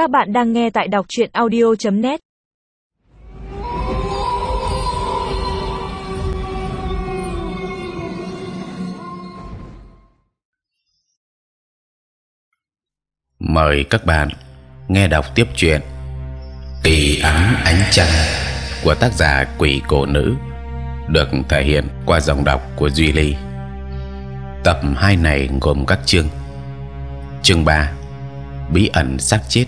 Các bạn đang nghe tại đọc truyện audio.net. Mời các bạn nghe đọc tiếp chuyện Kỳ ám ánh trăng của tác giả Quỷ Cổ Nữ, được thể hiện qua dòng đọc của Duy Ly. Tập 2 này gồm các chương. Chương 3 Bí ẩn xác chết.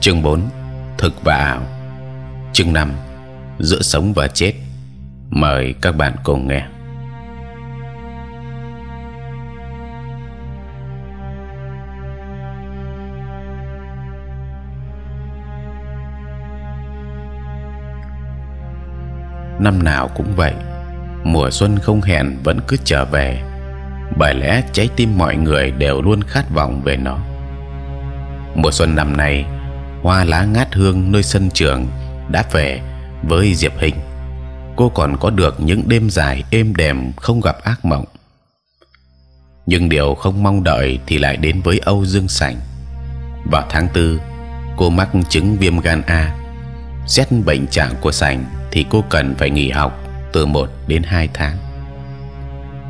Chương 4 Thực và ảo. Chương 5 Giữa sống và chết. Mời các bạn cùng nghe. năm nào cũng vậy, mùa xuân không hẹn vẫn cứ trở về bởi lẽ trái tim mọi người đều luôn khát vọng về nó mùa xuân năm nay hoa lá ngát hương nơi sân trường đã về với diệp hình. Cô còn có được những đêm dài êm đềm không gặp ác mộng. Nhưng điều không mong đợi thì lại đến với Âu Dương Sảnh. Vào tháng tư cô mắc chứng viêm gan A. Xét bệnh trạng của Sảnh thì cô cần phải nghỉ học từ 1 đến 2 tháng.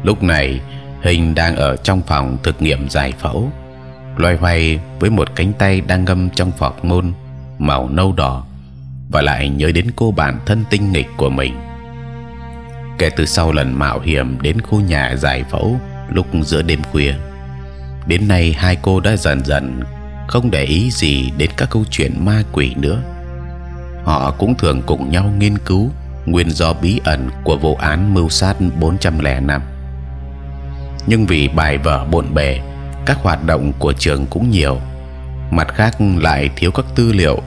Lúc này hình đang ở trong phòng thực nghiệm giải phẫu, loay hoay với một cánh tay đang ngâm trong phọc môn màu nâu đỏ và lại nhớ đến cô bạn thân tinh nghịch của mình. Kể từ sau lần mạo hiểm đến khu nhà giải phẫu lúc giữa đêm khuya, đến nay hai cô đã dần dần không để ý gì đến các câu chuyện ma quỷ nữa họ cũng thường cùng nhau nghiên cứu nguyên do bí ẩn của vụ án mưu sát 405 nhưng vì bài vở bộn bề các hoạt động của trường cũng nhiều. Mặt khác lại thiếu các tư liệu,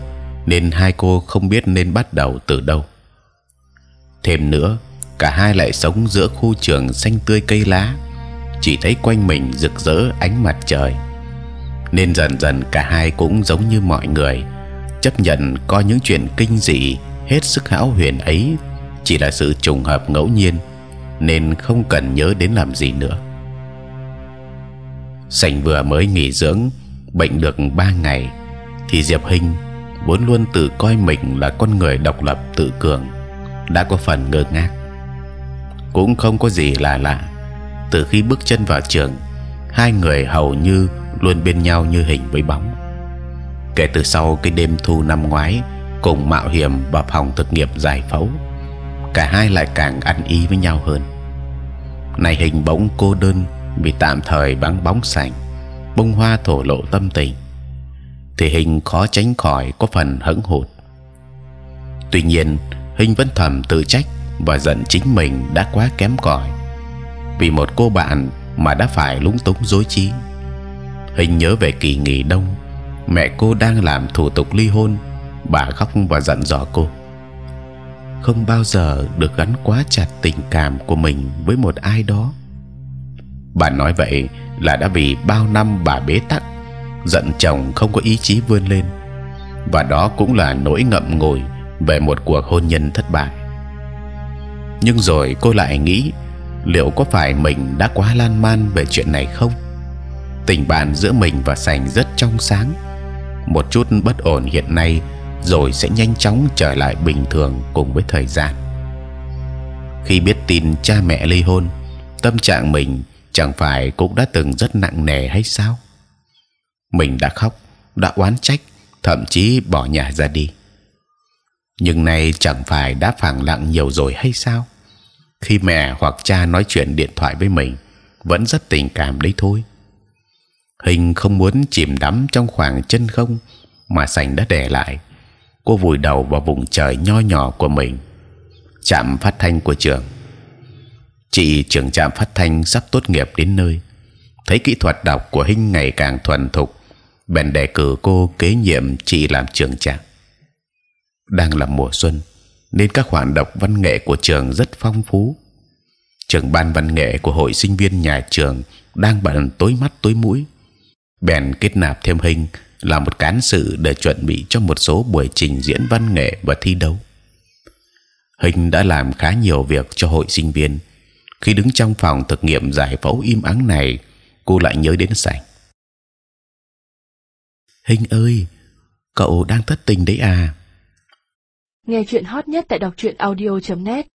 nên hai cô không biết nên bắt đầu từ đâu. Thêm nữa, cả hai lại sống giữa khu trường xanh tươi cây lá. Chỉ thấy quanh mình rực rỡ ánh mặt trời. Nên dần dần cả hai cũng giống như mọi người, chấp nhận coi những chuyện kinh dị, hết sức hão huyền ấy chỉ là sự trùng hợp ngẫu nhiên, nên không cần nhớ đến làm gì nữa. Sảnh vừa mới nghỉ dưỡng, bệnh được ba ngày, thì Diệp Hinh vốn luôn tự coi mình là con người độc lập tự cường, đã có phần ngơ ngác. Cũng không có gì là lạ, từ khi bước chân vào trường, hai người hầu như luôn bên nhau như hình với bóng. Kể từ sau cái đêm thu năm ngoái, cùng mạo hiểm vào phòng thực nghiệm giải phẫu, cả hai lại càng ăn ý với nhau hơn. Này hình bỗng cô đơn bị tạm thời bắn bóng sành bông hoa thổ lộ tâm tình, thì hình khó tránh khỏi có phần hững hụt. Tuy nhiên, hình vẫn thầm tự trách và giận chính mình đã quá kém cỏi. Vì một cô bạn mà đã phải lúng túng dối trí. Hình nhớ về kỳ nghỉ đông, mẹ cô đang làm thủ tục ly hôn, bà khóc và dặn dò cô. Không bao giờ được gắn quá chặt tình cảm của mình với một ai đó bà nói vậy là đã vì bao năm bà bế tắc giận chồng không có ý chí vươn lên. Và đó cũng là nỗi ngậm ngùi về một cuộc hôn nhân thất bại. Nhưng rồi cô lại nghĩ liệu có phải mình đã quá lan man về chuyện này không? Tình bạn giữa mình và sành rất trong sáng. Một chút bất ổn hiện nay rồi sẽ nhanh chóng trở lại bình thường cùng với thời gian. Khi biết tin cha mẹ ly hôn, tâm trạng mình chẳng phải cũng đã từng rất nặng nề hay sao? Mình đã khóc, đã oán trách, thậm chí bỏ nhà ra đi. Nhưng nay chẳng phải đã phẳng lặng nhiều rồi hay sao? Khi mẹ hoặc cha nói chuyện điện thoại với mình, vẫn rất tình cảm đấy thôi hình không muốn chìm đắm trong khoảng chân không mà sành đã để lại cô vùi đầu vào vùng trời nho nhỏ của mình chạm phát thanh của trường chị trưởng trạm phát thanh sắp tốt nghiệp đến nơi thấy kỹ thuật đọc của hình ngày càng thuần thục, bèn đề cử cô kế nhiệm chị làm trưởng trạm đang là mùa xuân, nên các hoạt động văn nghệ của trường rất phong phú trường ban văn nghệ của hội sinh viên nhà trường đang bận tối mắt tối mũi bèn kết nạp thêm hình là một cán sự để chuẩn bị cho một số buổi trình diễn văn nghệ và thi đấu. Hình đã làm khá nhiều việc cho hội sinh viên. Khi đứng trong phòng thực nghiệm giải phẫu im ắng này, cô lại nhớ đến sảnh. Hình ơi, cậu đang thất tình đấy à? Nghe chuyện hot nhất tại đọc truyện audio.net